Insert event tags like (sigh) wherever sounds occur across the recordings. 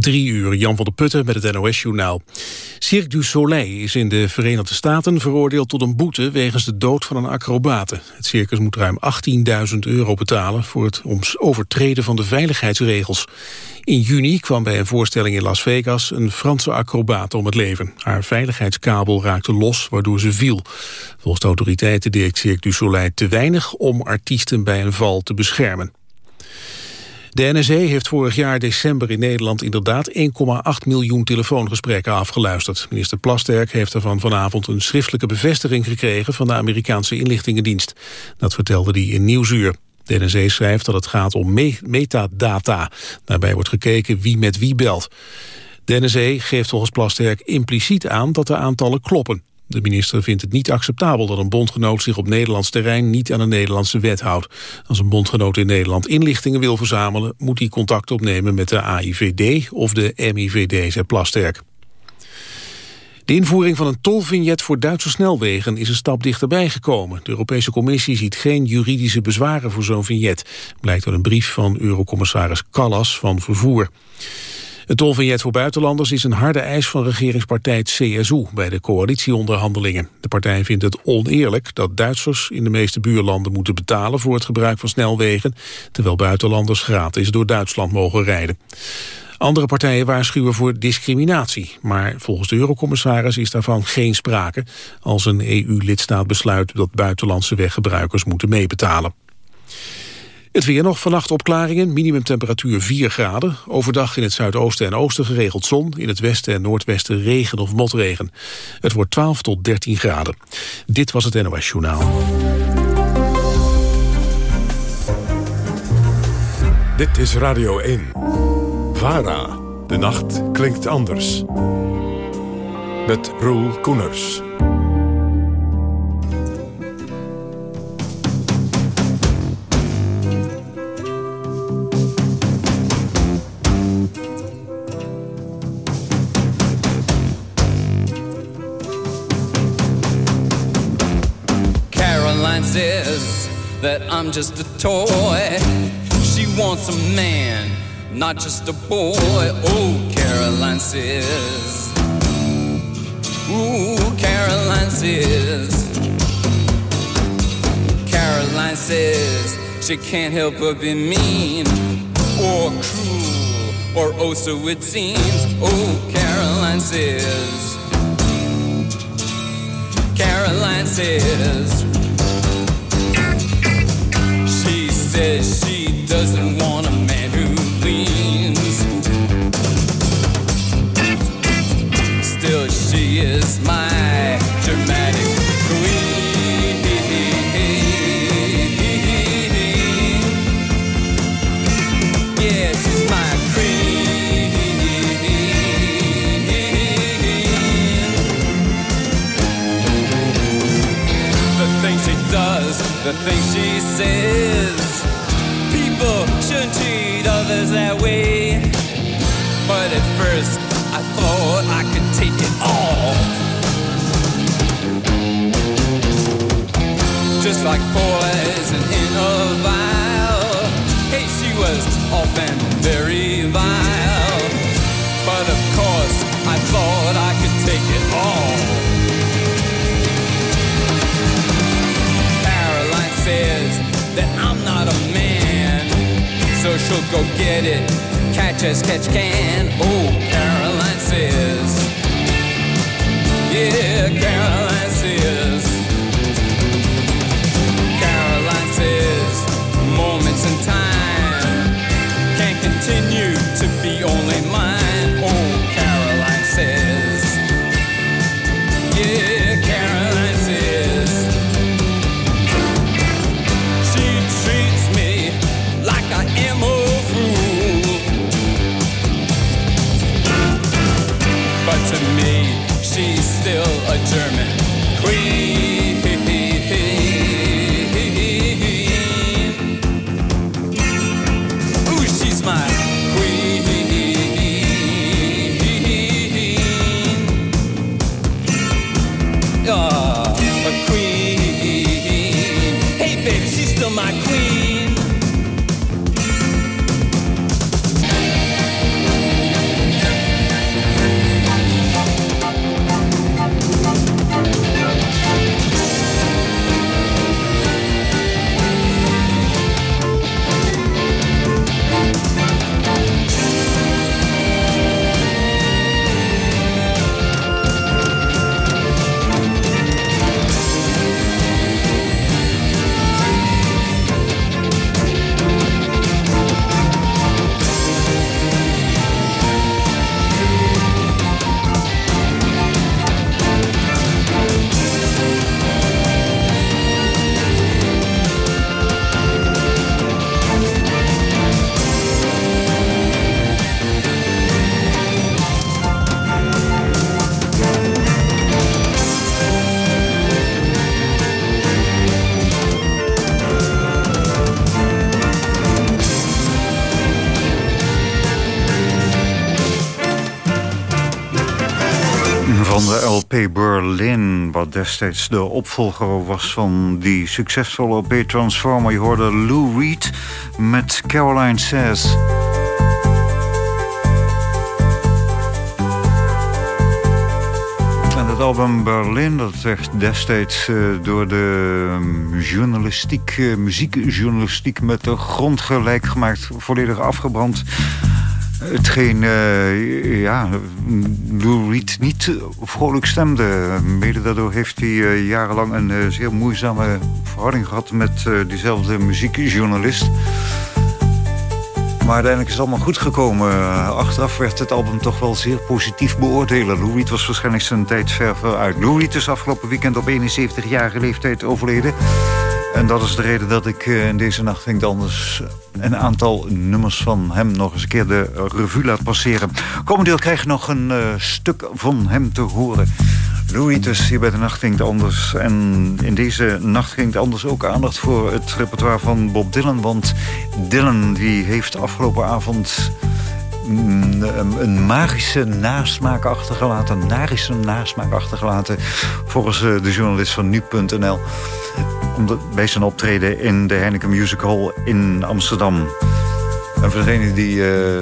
Drie uur, Jan van der Putten met het NOS-journaal. Cirque du Soleil is in de Verenigde Staten veroordeeld tot een boete... wegens de dood van een acrobate. Het circus moet ruim 18.000 euro betalen... voor het overtreden van de veiligheidsregels. In juni kwam bij een voorstelling in Las Vegas... een Franse acrobate om het leven. Haar veiligheidskabel raakte los, waardoor ze viel. Volgens de autoriteiten deed Cirque du Soleil te weinig... om artiesten bij een val te beschermen. De NSE heeft vorig jaar december in Nederland inderdaad 1,8 miljoen telefoongesprekken afgeluisterd. Minister Plasterk heeft ervan vanavond een schriftelijke bevestiging gekregen van de Amerikaanse inlichtingendienst. Dat vertelde hij in Nieuwsuur. De NSE schrijft dat het gaat om metadata. Daarbij wordt gekeken wie met wie belt. De NSE geeft volgens Plasterk impliciet aan dat de aantallen kloppen. De minister vindt het niet acceptabel dat een bondgenoot zich op Nederlands terrein niet aan de Nederlandse wet houdt. Als een bondgenoot in Nederland inlichtingen wil verzamelen, moet hij contact opnemen met de AIVD of de MIVD, zei Plasterk. De invoering van een tolvignet voor Duitse snelwegen is een stap dichterbij gekomen. De Europese Commissie ziet geen juridische bezwaren voor zo'n vignet, blijkt uit een brief van Eurocommissaris Callas van Vervoer. Het tolvignet voor buitenlanders is een harde eis van regeringspartij CSU bij de coalitieonderhandelingen. De partij vindt het oneerlijk dat Duitsers in de meeste buurlanden moeten betalen voor het gebruik van snelwegen, terwijl buitenlanders gratis door Duitsland mogen rijden. Andere partijen waarschuwen voor discriminatie, maar volgens de eurocommissaris is daarvan geen sprake als een EU-lidstaat besluit dat buitenlandse weggebruikers moeten meebetalen. Het weer nog, vannacht opklaringen, minimumtemperatuur 4 graden. Overdag in het zuidoosten en oosten geregeld zon. In het westen en noordwesten regen of motregen. Het wordt 12 tot 13 graden. Dit was het NOS Journaal. Dit is Radio 1. VARA. De nacht klinkt anders. Met Roel Koeners. Just a toy. She wants a man, not just a boy. Oh, Caroline says. Ooh, Caroline says. Caroline says she can't help but be mean or cruel or oh so it seems. Oh, Caroline says. Caroline says. Says she doesn't want a man who leans. Still, she is my dramatic queen. Yeah, she's my queen. The things she does, the things she says others that way. But at first, I thought I could take it all. Just like poison in a vial. Hey, she was often very so she'll go get it. Catch as catch can. Oh, Caroline says. Yeah, Caroline says. Berlin... wat destijds de opvolger was van die succesvolle LP Transformer. Je hoorde Lou Reed met Caroline Says... het album Berlin, dat werd destijds uh, door de um, journalistiek, uh, muziekjournalistiek met de grond gelijk gemaakt, volledig afgebrand. Hetgeen uh, ja, Lou Reed niet vrolijk stemde. Mede daardoor heeft hij uh, jarenlang een uh, zeer moeizame verhouding gehad met diezelfde muziekjournalist. Maar uiteindelijk is het allemaal goed gekomen. Achteraf werd het album toch wel zeer positief beoordelen. Lou Reed was waarschijnlijk zijn tijd ver uit. Lou Reed is afgelopen weekend op 71-jarige leeftijd overleden. En dat is de reden dat ik in deze nacht denk anders een aantal nummers van hem nog eens een keer de revue laat passeren. Komend deel krijg je nog een uh, stuk van hem te horen. Louis dus hier bij de Nacht Anders. En in deze Nacht Anders ook aandacht voor het repertoire van Bob Dylan. Want Dylan die heeft afgelopen avond een magische nasmaak achtergelaten. Een nagische nasmaak achtergelaten. Volgens de journalist van nu.nl bij zijn optreden in de Heineken Music Hall in Amsterdam. En voor degenen die uh,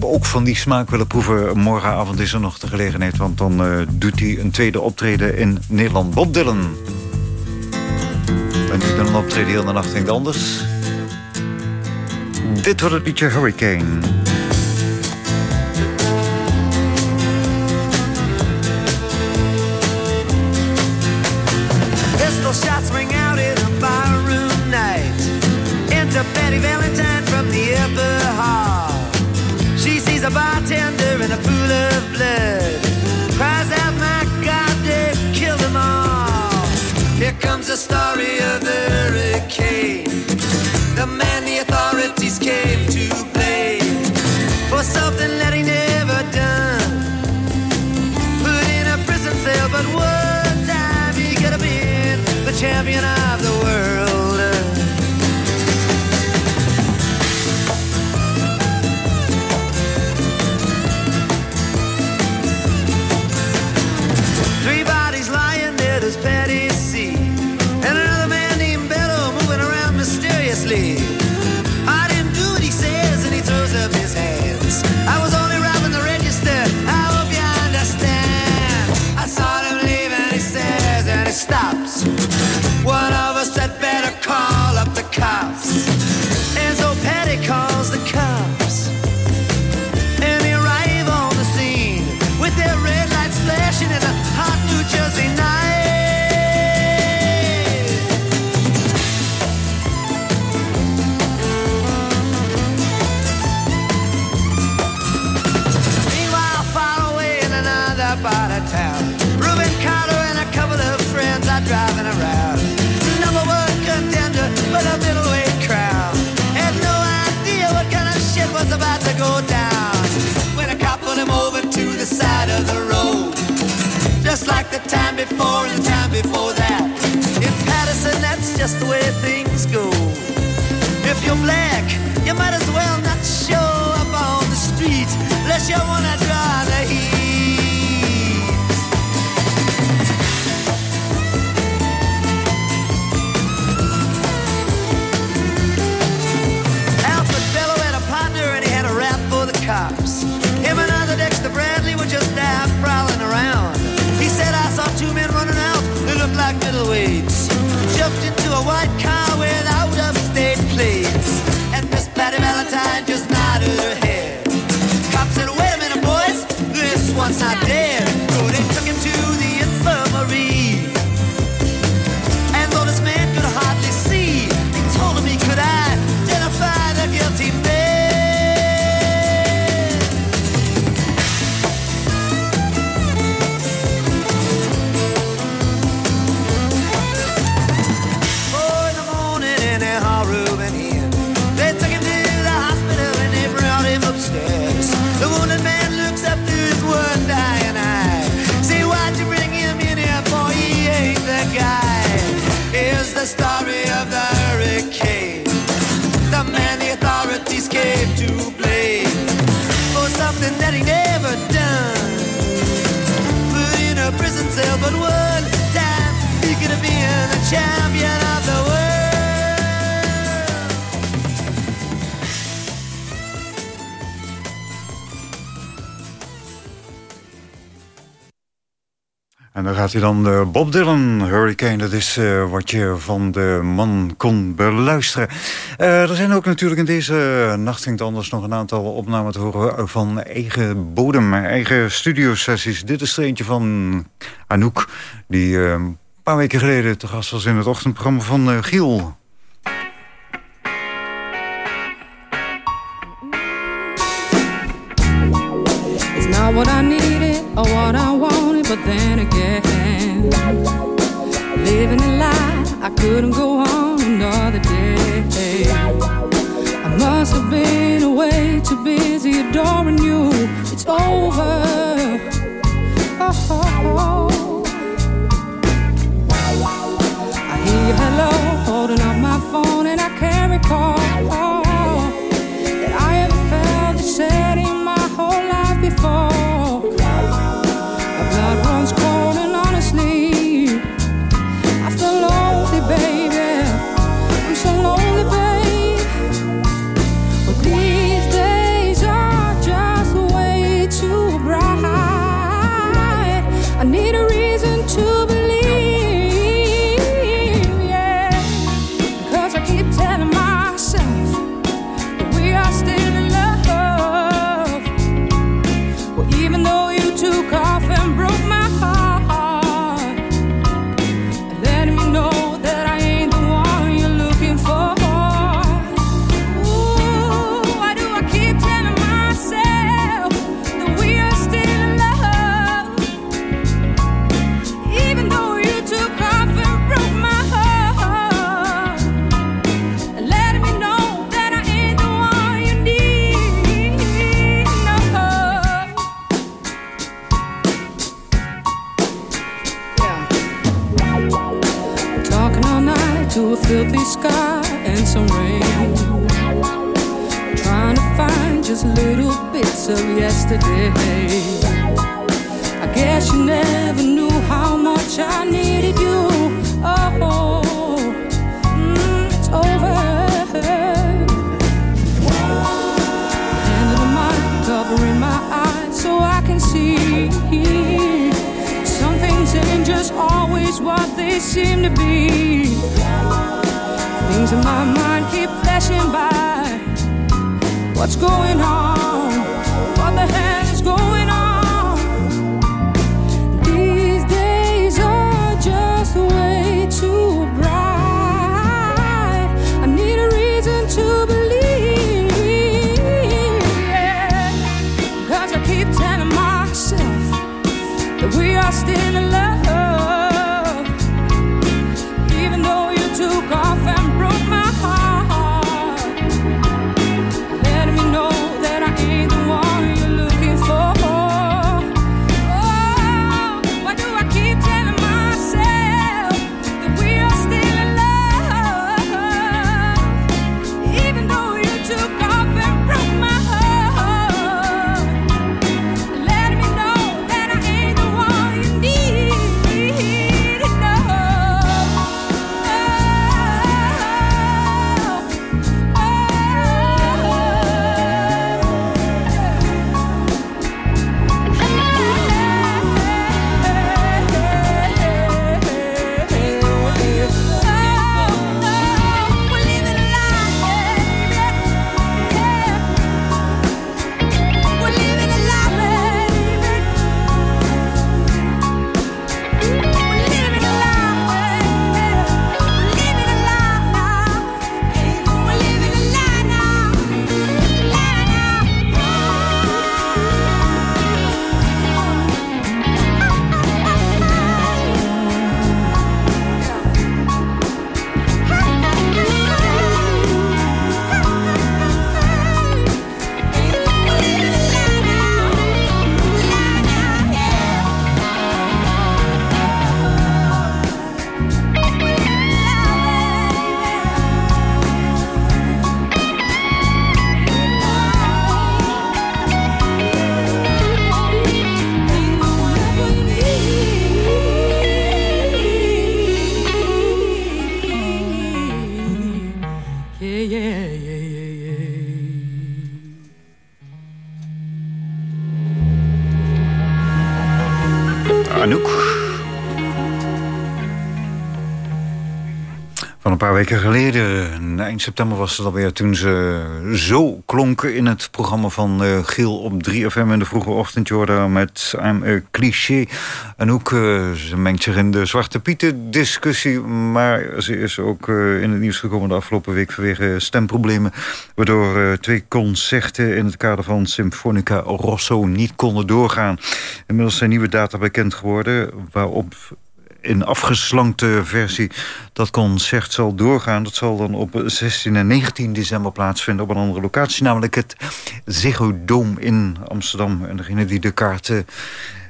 ook van die smaak willen proeven... morgenavond is er nog de gelegenheid... want dan uh, doet hij een tweede optreden in Nederland. Bob Dylan. En nu dan een optreden heel de nacht denkt anders. Dit wordt het liedje Hurricane. Driving around. Number one contender, but a middleweight crowd. Had no idea what kind of shit was about to go down. When a cop pulled him over to the side of the road. Just like the time before and the time before that. In Patterson, that's just the way things go. If you're black, you might as well not show up on the street unless you wanna draw the heat. Like. Jumped into a white car with out of state plates. And Miss Patty Valentine just nodded her head. Cop said, wait a minute, boys, this one's not dead. Champion of the. En dan gaat hij dan de Bob Dylan Hurricane. Dat is uh, wat je van de man kon beluisteren. Uh, er zijn ook natuurlijk in deze nacht vindt anders nog een aantal opnamen te horen van eigen bodem, eigen studiosessies. Dit is er eentje van Anouk, die een paar weken geleden te gast was in het ochtendprogramma van Giel. It's not what I needed or what I wanted, but then again, living a lie, I couldn't go on another day. I must have been way too busy adoring you. It's over. Oh, oh, oh. Holding up my phone, and I can't recall yesterday. I guess you never knew how much I needed you. Oh, mm, it's over. Hand of the mic covering my eyes so I can see. Some things ain't just always what they seem to be. Things in my mind keep flashing by. What's going on? In weken geleden, eind september was het alweer... toen ze zo klonken in het programma van uh, Giel op 3FM... in de vroege ochtend, Jordan, met a cliché. Anouk, uh, ze mengt zich in de Zwarte Pieten-discussie... maar ze is ook uh, in het nieuws gekomen de afgelopen week... vanwege stemproblemen... waardoor twee concerten in het kader van Symfonica Rosso... niet konden doorgaan. Inmiddels zijn nieuwe data bekend geworden... waarop in afgeslankte versie dat concert zal doorgaan. Dat zal dan op 16 en 19 december plaatsvinden op een andere locatie. Namelijk het Ziggo in Amsterdam. En degene die de kaarten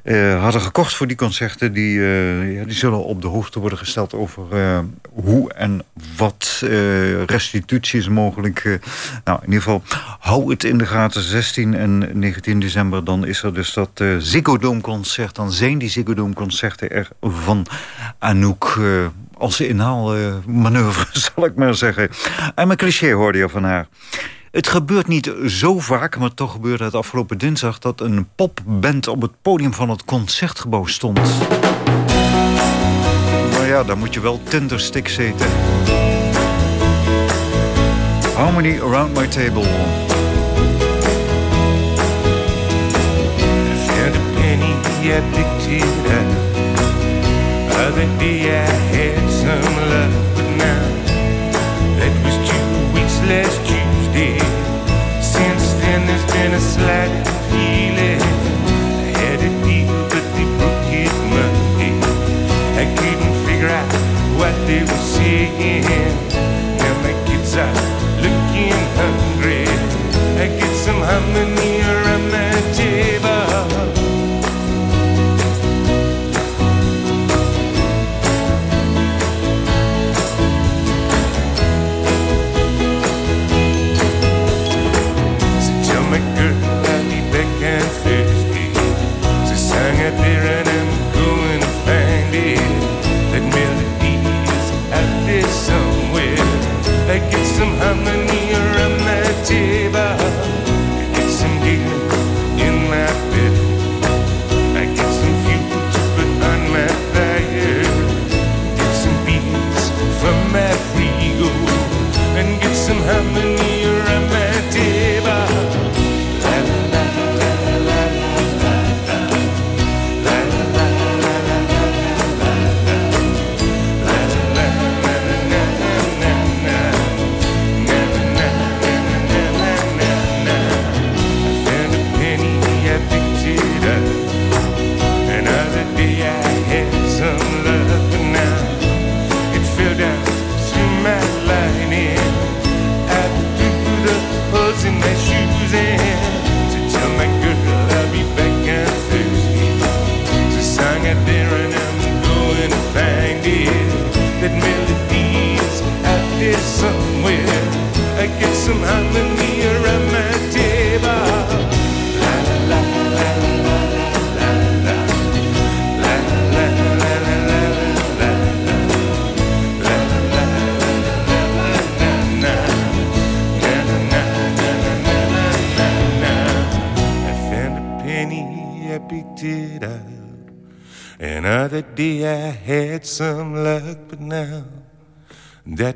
uh, hadden gekocht voor die concerten... Die, uh, ja, die zullen op de hoogte worden gesteld over uh, hoe en wat restitutie is mogelijk. nou, in ieder geval, hou het in de gaten. 16 en 19 december, dan is er dus dat Ziggo Dome concert. Dan zijn die Ziggo Dome concerten er van Anouk... als inhaalmanoeuvre, (laughs) zal ik maar zeggen. En mijn cliché hoorde je van haar. Het gebeurt niet zo vaak, maar toch gebeurde het afgelopen dinsdag... dat een popband op het podium van het Concertgebouw stond. Maar ja, dan moet je wel tindersticks eten. Harmony Around My Table. Other day I had some love, but now that was two weeks last there's been a slight feeling. I had a deal, but they broke it Monday. I couldn't figure out what they were saying. Now my kids are looking hungry. I get some harmony around my table.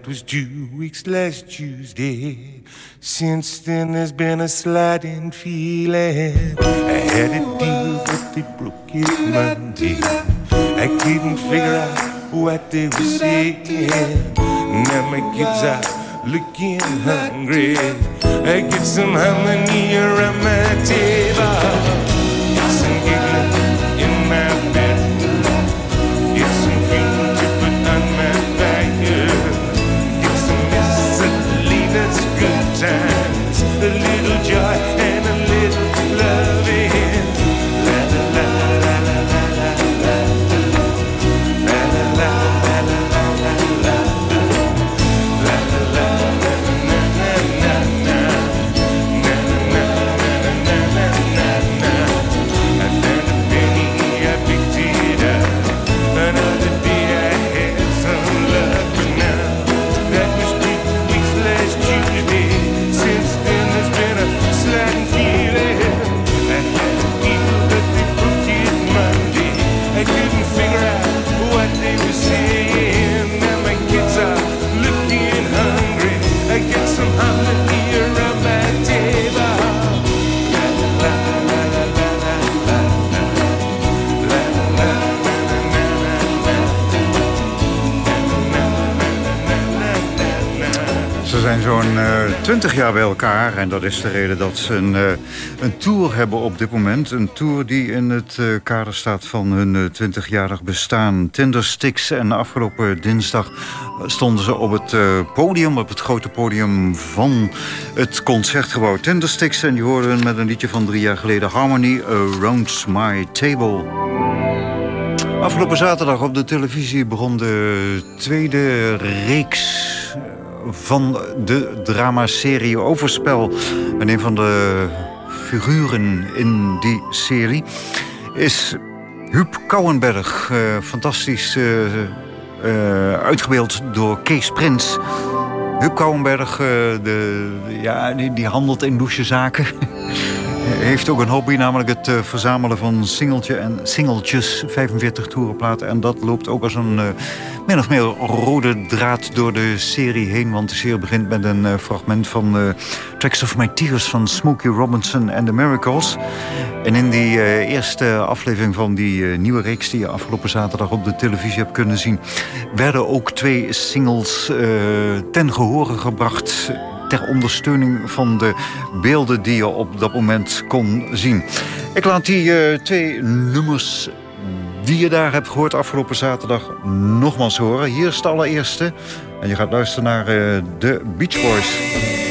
Was two weeks last Tuesday. Since then, there's been a sliding feeling. I had a deal, but they broke it Monday. I couldn't figure out what they were saying. Now my kids are looking hungry. I get some harmony around my table. Jaar bij elkaar. En dat is de reden dat ze een, uh, een tour hebben op dit moment. Een tour die in het uh, kader staat van hun twintigjarig bestaan. Tindersticks. En afgelopen dinsdag stonden ze op het podium, op het grote podium van het concertgebouw Tindersticks. En die hoorden met een liedje van drie jaar geleden, Harmony Around My Table. Afgelopen zaterdag op de televisie begon de tweede reeks van de dramaserie Overspel. En een van de figuren in die serie is Huub Kouwenberg. Uh, fantastisch uh, uh, uitgebeeld door Kees Prins. Huub Kouwenberg, de, ja, die, die handelt in douchezaken. (laughs) heeft ook een hobby, namelijk het uh, verzamelen van singeltje en singeltjes, 45 toerenplaten. En dat loopt ook als een uh, min of meer rode draad door de serie heen. Want de serie begint met een uh, fragment van Tracks of My Tears van Smokey Robinson and the Miracles. En in die eerste aflevering van die nieuwe reeks die je afgelopen zaterdag op de televisie hebt kunnen zien... werden ook twee singles ten gehore gebracht ter ondersteuning van de beelden die je op dat moment kon zien. Ik laat die uh, twee nummers die je daar hebt gehoord afgelopen zaterdag nogmaals horen. Hier is de allereerste. En je gaat luisteren naar uh, de Beach Boys.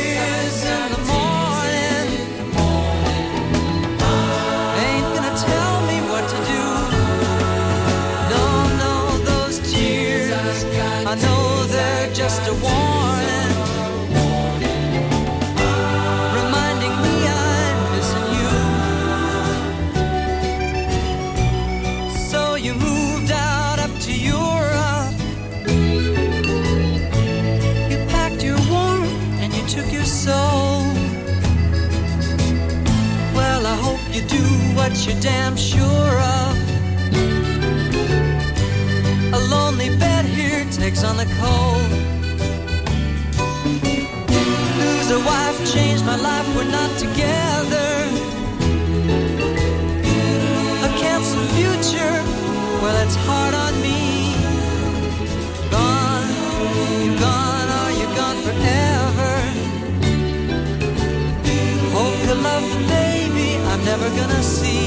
Gonna see.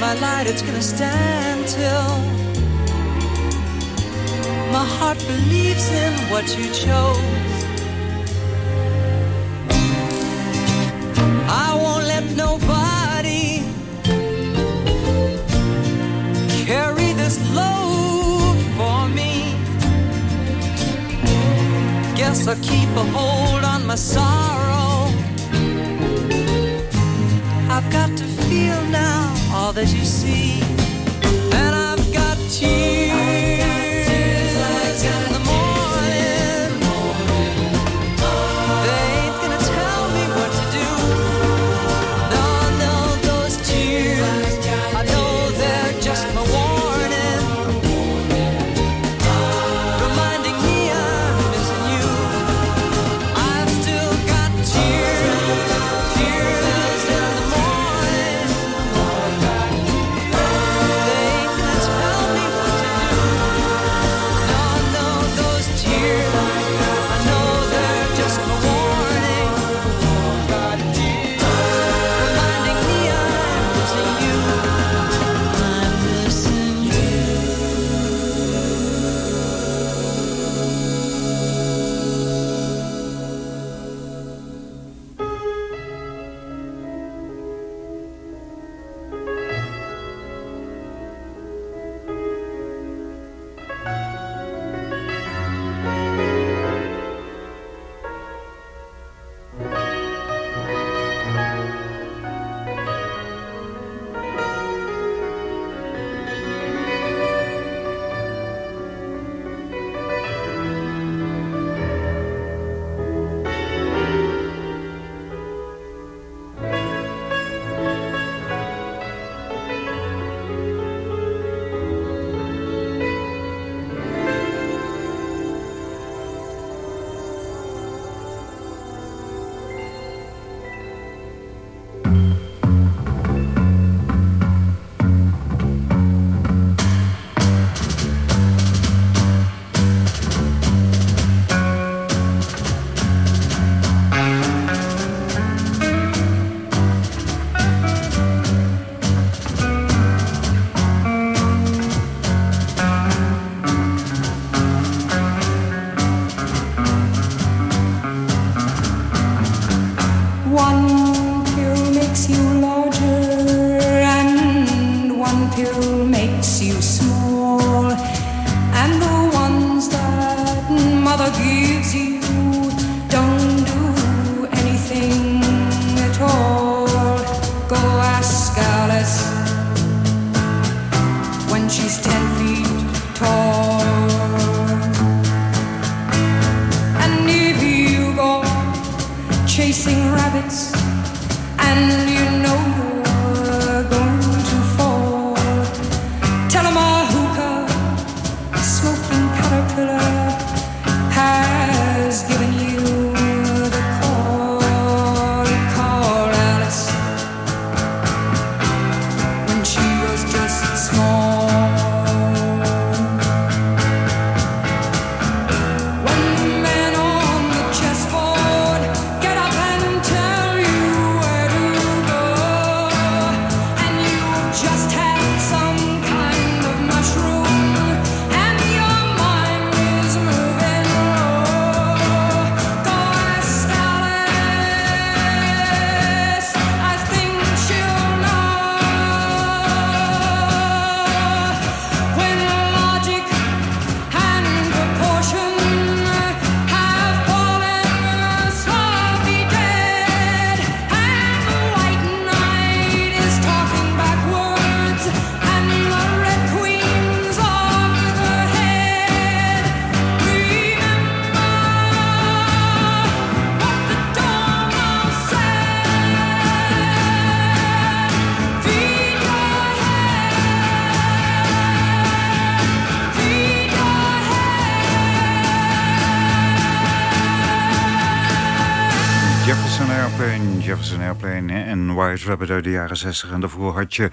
My light, it's gonna stand till my heart believes in what you chose. I won't let nobody carry this load for me. Guess I'll keep a hold on my sorrow. That you see. And I've got tears Rabbit uit de jaren 60. En daarvoor had je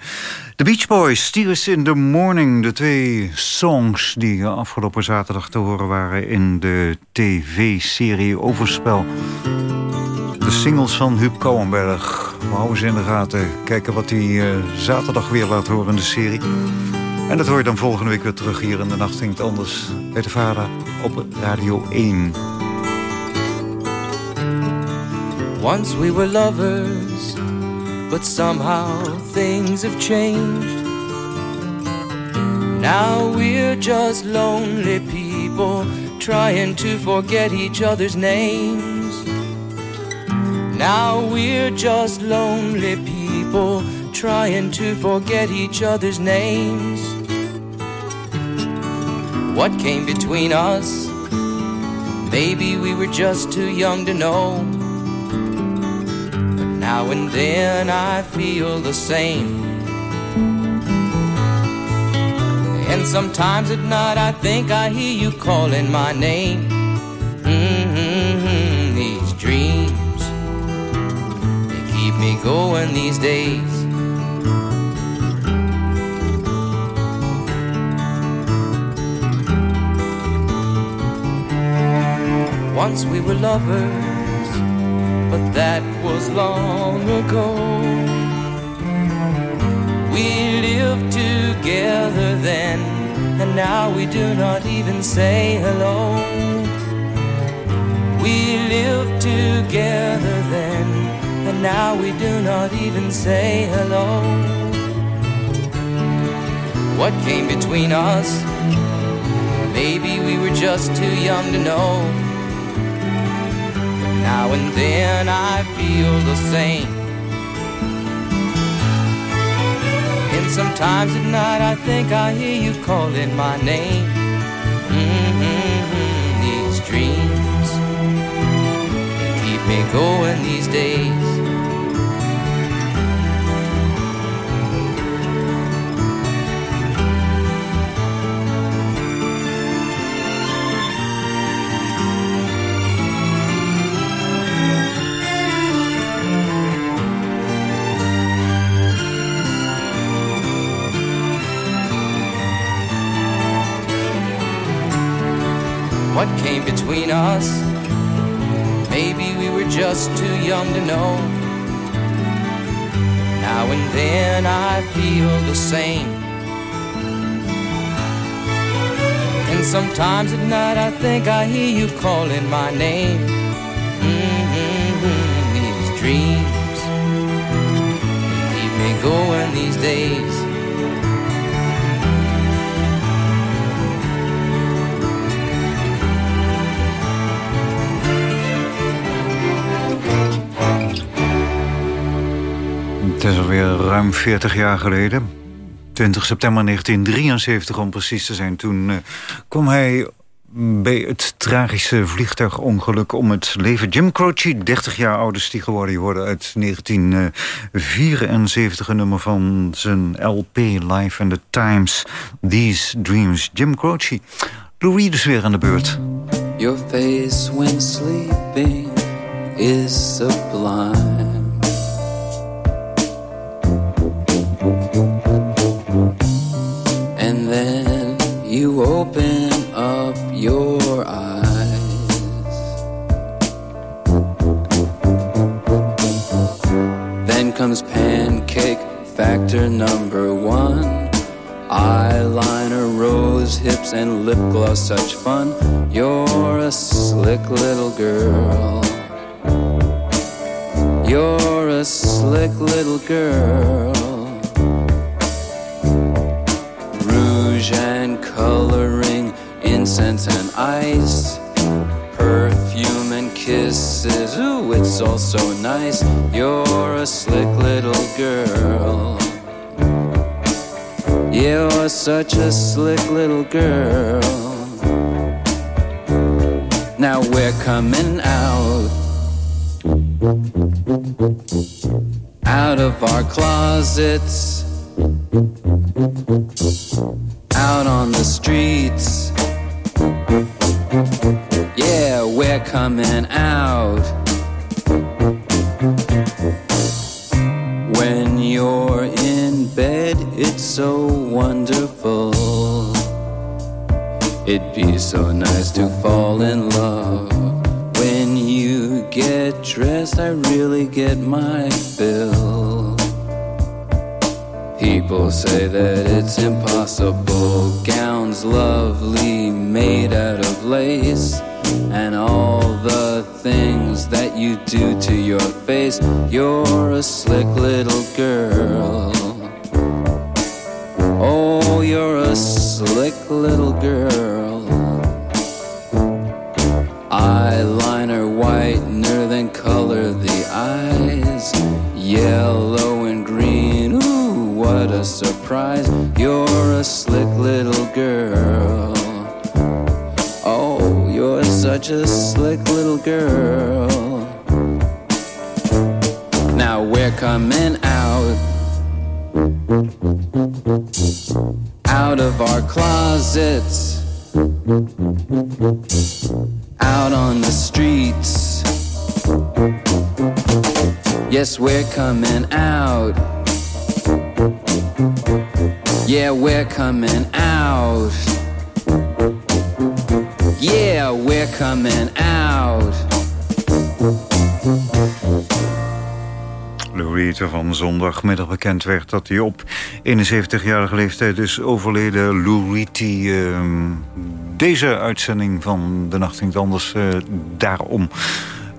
The Beach Boys, Tears in the Morning. De twee songs die afgelopen zaterdag te horen waren in de tv-serie Overspel. De singles van Huub Kouwenberg. We houden ze in de gaten. Kijken wat hij eh, zaterdag weer laat horen in de serie. En dat hoor je dan volgende week weer terug hier in de Nacht Anders. Bij de Vader op Radio 1. Once we were lovers, but somehow things have changed. Now we're just lonely people trying to forget each other's names. Now we're just lonely people trying to forget each other's names. What came between us? Maybe we were just too young to know. Now and then I feel the same. And sometimes at night I think I hear you calling my name. hmm These dreams, they keep me going these days. Once we were lovers but that was long ago. We lived together then, and now we do not even say hello. We lived together then, and now we do not even say hello. What came between us? Maybe we were just too young to know. But Now and then I feel the same. And sometimes at night I think I hear you calling my name. hmm These dreams keep me going these days. What came between us? Maybe we were just too young to know. Now and then I feel the same. And sometimes at night I think I hear you calling my name. hmm These dreams keep me going these days. Het is alweer ruim 40 jaar geleden. 20 september 1973 om precies te zijn. Toen eh, kwam hij bij het tragische vliegtuigongeluk om het leven. Jim Croce, 30 jaar oud is die geworden. Uit 1974 een nummer van zijn LP Live in the Times. These Dreams. Jim Croce. Louis is weer aan de beurt. Your face when sleeping is sublime. You open up your eyes. Then comes pancake factor number one. Eyeliner, rose hips, and lip gloss, such fun. You're a slick little girl. You're a slick little girl. Coloring, incense and ice. Perfume and kisses, ooh, it's all so nice. You're a slick little girl. You're such a slick little girl. Now we're coming out. Out of our closets. Out on the streets. Yeah, we're coming out. When you're in bed, it's so wonderful. It'd be so nice to fall in love. When you get dressed, I really get my fill. People say that it's impossible. Gowns lovely, made out of lace. And all the things that you do to your face. You're a slick little girl. Oh, you're a slick little girl. Eyeliner whitener, than color the eyes. Yellow surprise. You're a slick little girl. Oh, you're such a slick little girl. Now we're coming out. Out of our closets. Out on the streets. Yes, we're coming out. Yeah, we're coming out. Yeah, we're coming out. Lou van zondagmiddag bekend werd dat hij op 71-jarige leeftijd is overleden. Lou Reed, ehm, deze uitzending van De Nacht Anders eh, daarom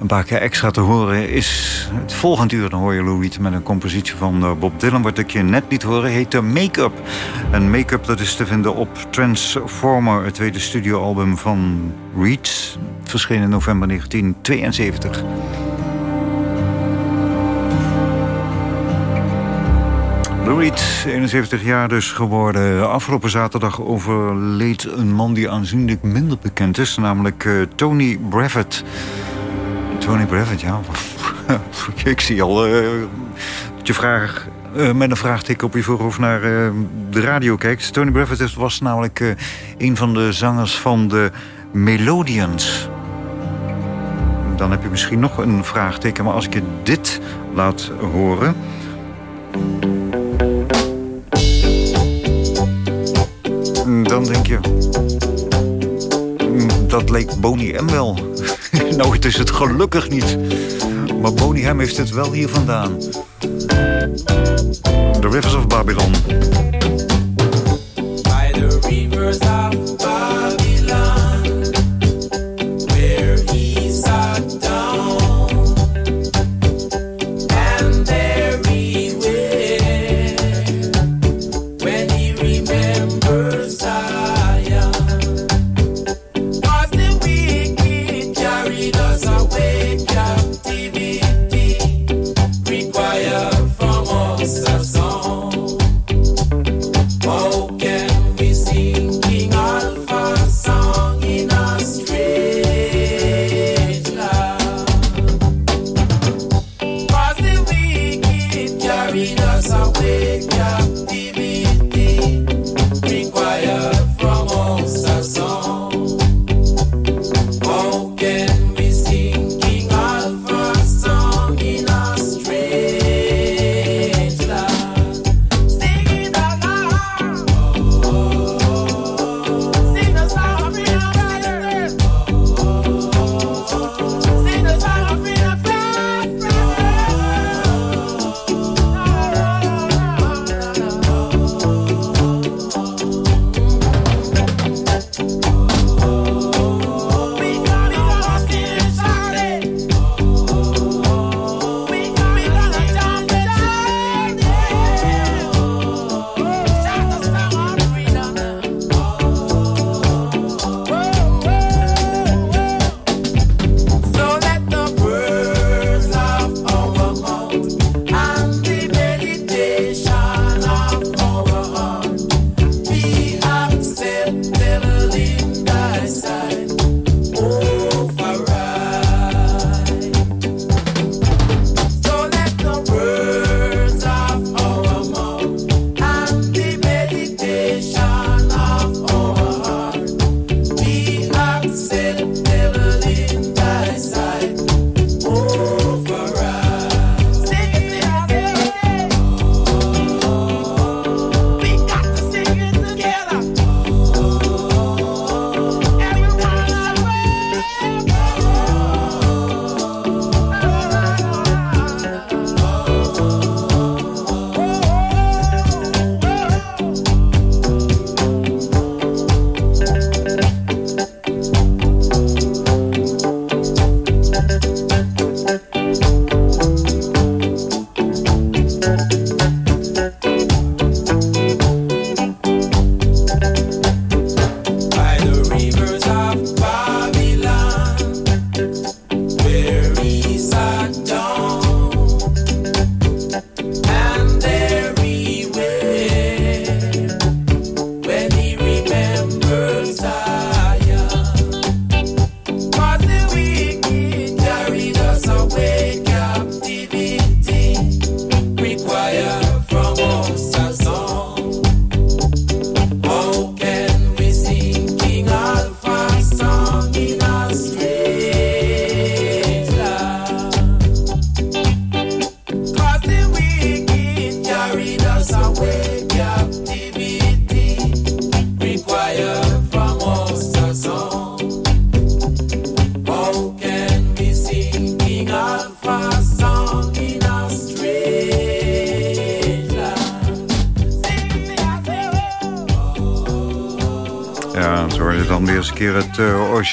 een paar keer extra te horen is. Het volgende uur dan hoor je Lou Reed met een compositie van eh, Bob Dylan. Wat ik je net liet horen heet de Make-up. En Make-up dat is te vinden op Transformer, het tweede studioalbum van Reed. Verscheen in november 1972. Lou Reed, 71 jaar dus geworden. Afgelopen zaterdag overleed een man die aanzienlijk minder bekend is. Namelijk eh, Tony Brevet. Tony Brevet, ja. (laughs) Ik zie al eh, dat je vraag, eh, met een vraagteken op je voorhoofd naar eh, de radio kijkt. Tony Brevet was namelijk een van de zangers van de Melodians. Dan heb je misschien nog een vraagteken. Maar als ik je dit laat horen... Dan denk je... "Hmm, Dat leek Boney M wel. Nou, het is het gelukkig niet. Maar Boney M heeft het wel hier vandaan. The Rivers of Babylon. by the rivers of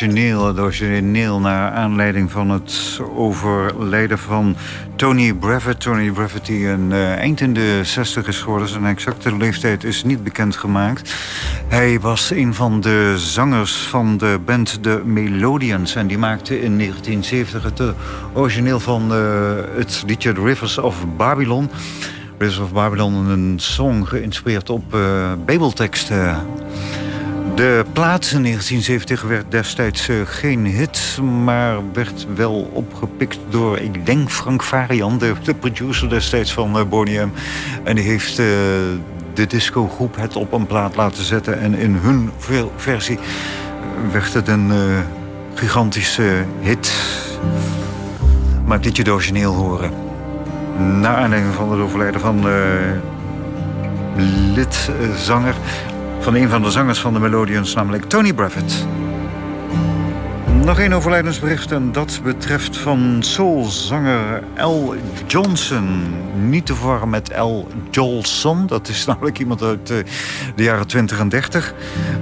origineel. Origineel naar aanleiding van het overlijden van Tony Brevet. Tony Brevet die een eh, eind in de 60 is geworden. Zijn exacte leeftijd is niet bekendgemaakt. Hij was een van de zangers van de band The Melodians. En die maakte in 1970 het eh, origineel van het liedje The Rivers of Babylon... Rivers of Babylon, een song geïnspireerd op uh, Bijbelteksten. De plaats in 1970 werd destijds uh, geen hit, maar werd wel opgepikt door, ik denk, Frank Varian, de, producer destijds van uh, Boney M. En die heeft uh, de discogroep het op een plaat laten zetten. En in hun versie werd het een gigantische hit. Maar dit je origineel horen. Naar aanleiding van het overlijden van lidzanger van een van de zangers van de Melodians, namelijk Tony Brevet. Nog één overlijdensbericht en dat betreft van soulzanger L. Johnson. Niet te verwarren met L. Jolson, dat is namelijk iemand uit de, de jaren 20 en 30.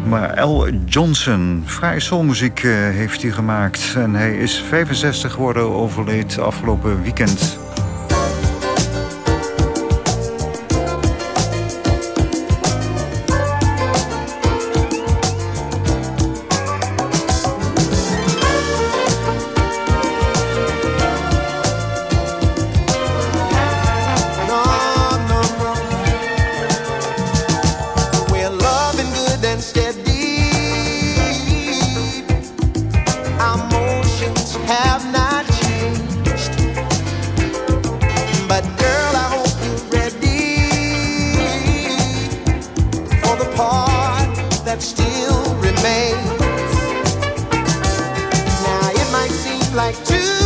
Maar L. Johnson, vrije soulmuziek uh, heeft hij gemaakt. En hij is 65 geworden, overleed afgelopen weekend. still remains. Now it might seem like two.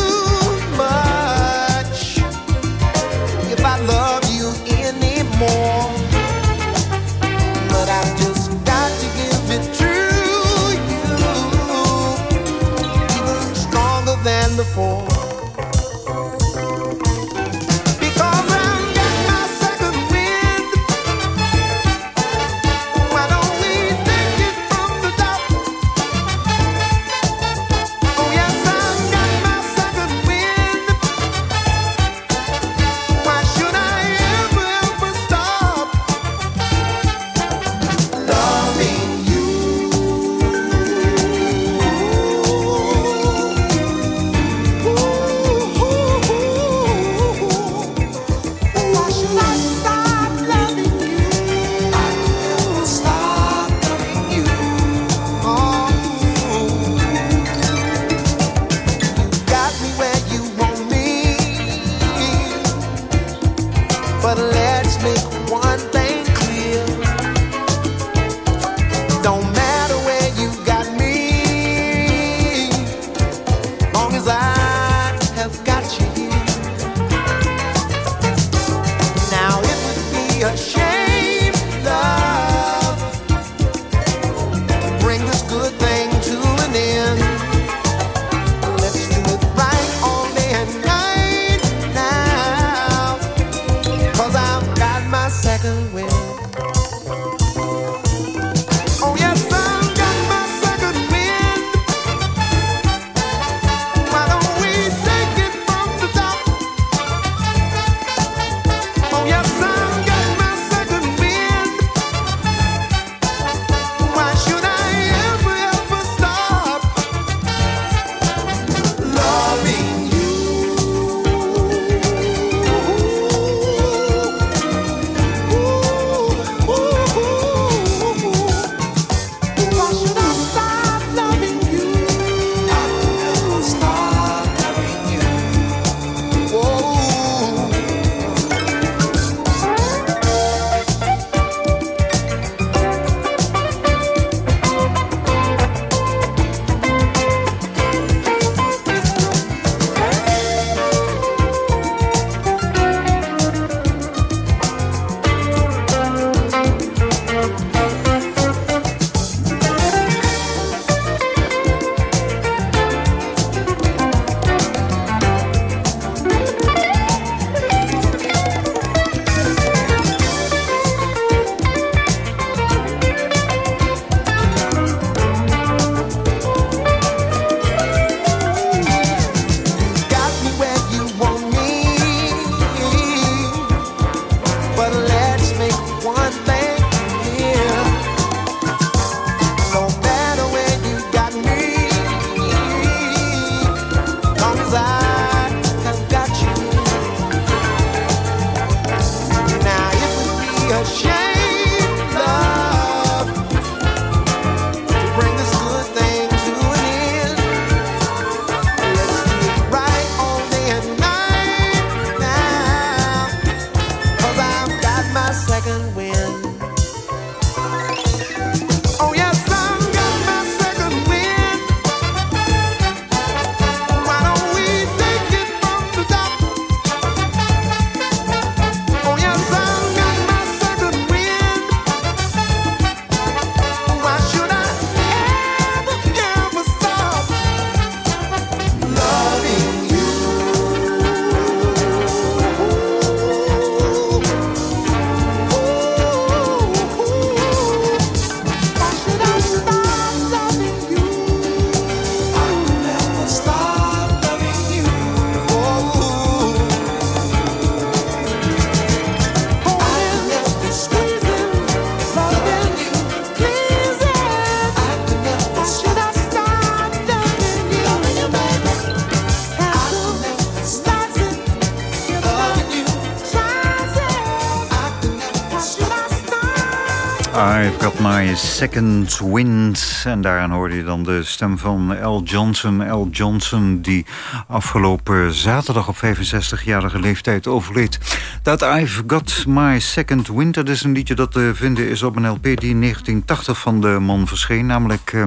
Second wind. En daaraan hoorde je dan de stem van L. Johnson. L. Johnson die afgelopen zaterdag op 65-jarige leeftijd overleed. Dat I've got my second wind. Dat is een liedje dat te vinden is op een LP die in 1980 van de man verscheen. Namelijk uh,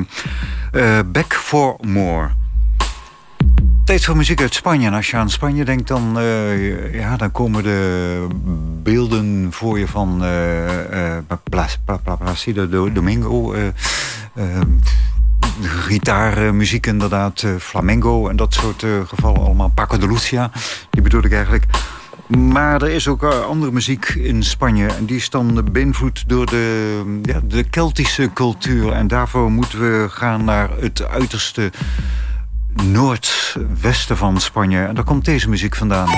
uh, Back for More. Tijd voor muziek uit Spanje. En als je aan Spanje denkt, dan, uh, ja, dan komen de beelden voor je van Placido Domingo. gitaarmuziek inderdaad, flamengo en dat soort gevallen allemaal. Paco de Lucia, die bedoel ik eigenlijk. Maar er is ook andere muziek in Spanje. En die is dan beïnvloed door de, ja, de Keltische cultuur. En daarvoor moeten we gaan naar het uiterste noordwesten van Spanje. En daar komt deze muziek vandaan.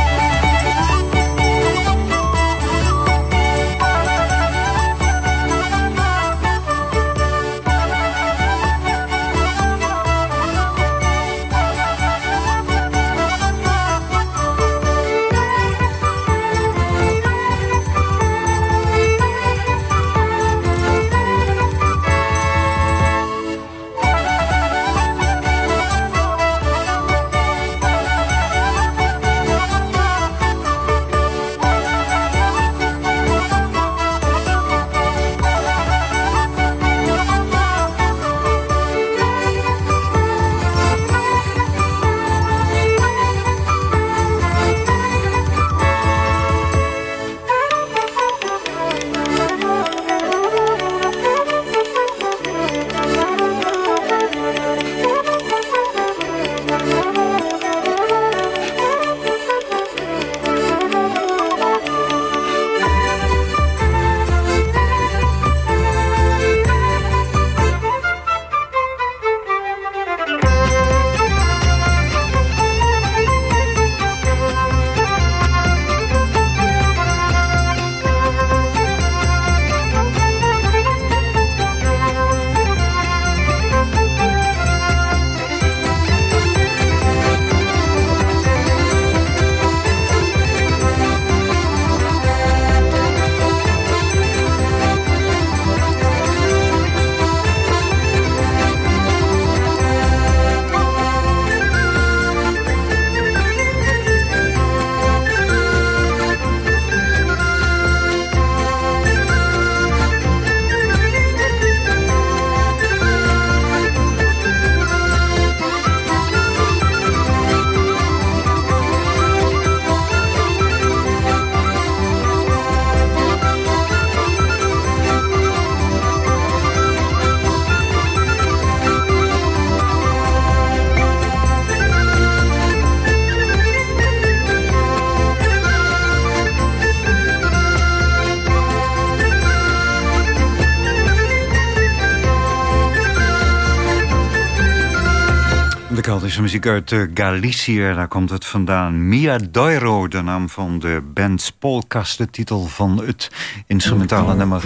Muziek uit uh, Galicië, daar komt het vandaan. Mia Doiro, de naam van de band Polkas, de titel van het instrumentale nummer.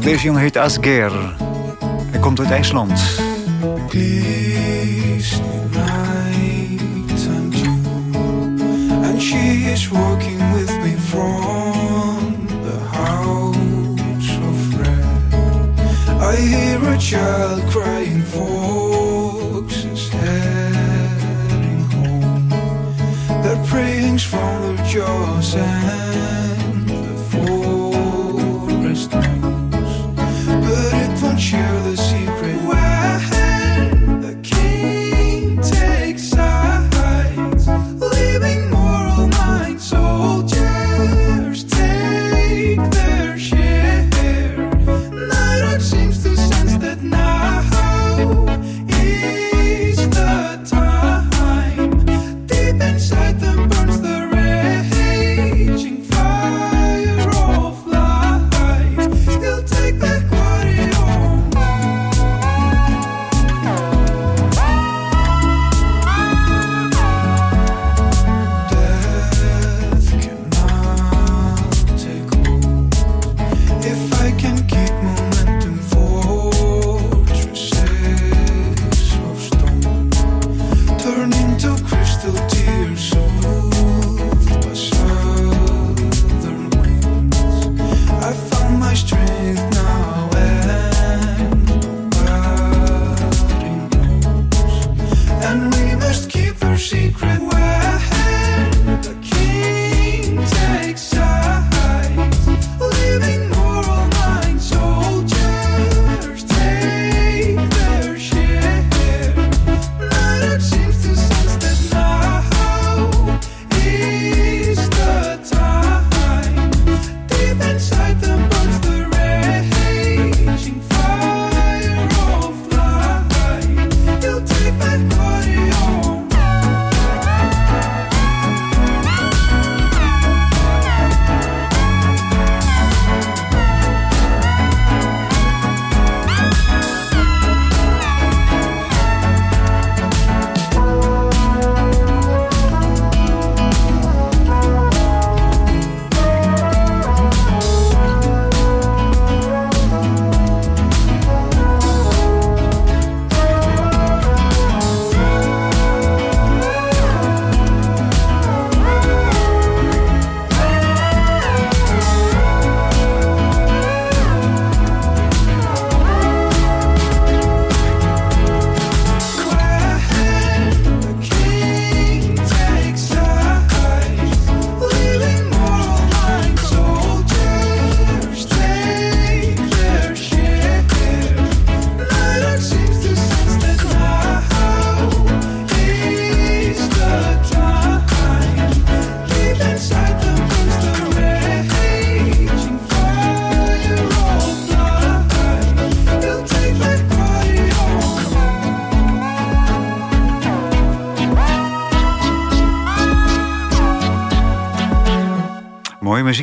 Deze jongen heet Asger. Hij komt uit IJsland. She is with me from the house of I hear a child crying for from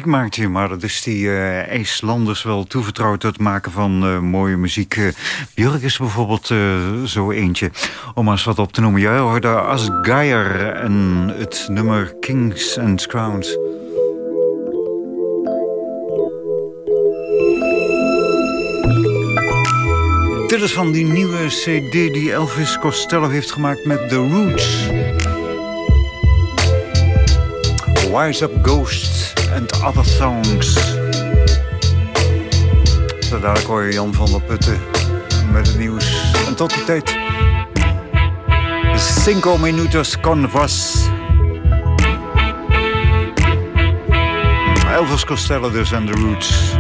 muziek maakt hij, maar dat is die eh IJslanders wel toevertrouwd... het maken van eh, mooie muziek. Eh, Björk is bijvoorbeeld eh, zo eentje, om eens wat op te noemen. Jij hoorde Asgeier en het nummer Kings and Crowns. Dit is van die nieuwe cd die Elvis Costello heeft gemaakt met The Roots. Wise Up Ghost and Other Songs. Zo dadelijk hoor je Jan van der Putten met het nieuws. En tot die tijd. Cinco minutos con vos. Elvis Costello dus en The Roots.